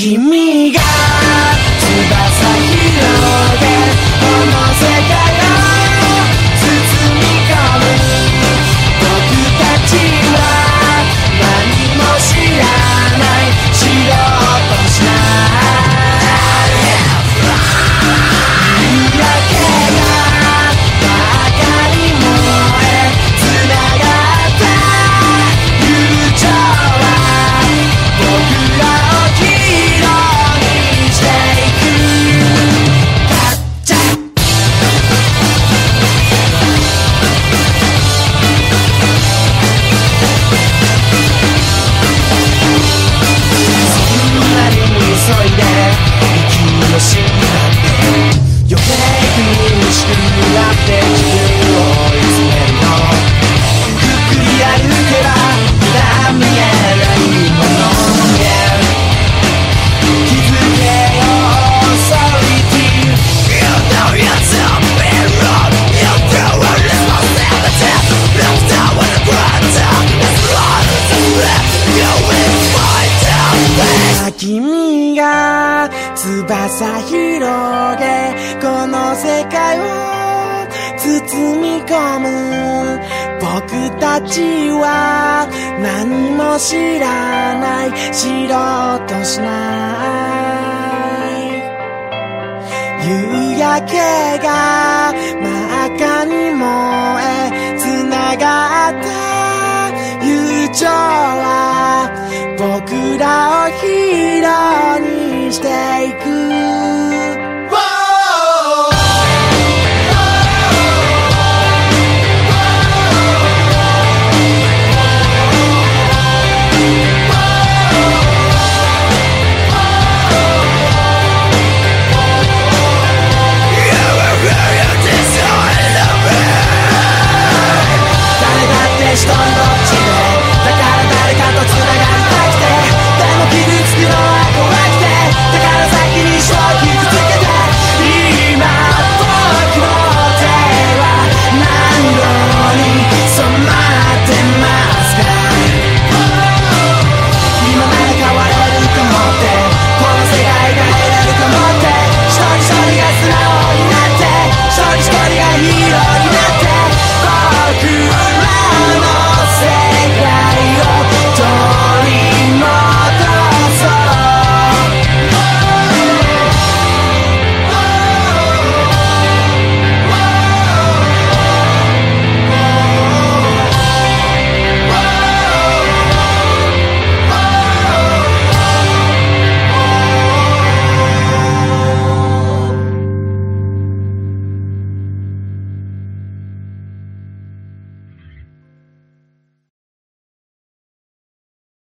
君が翼広君が翼広げこの世界を包み込む僕たちは何も知らない知ろうとしない夕焼けがは僕らをひらにしていく。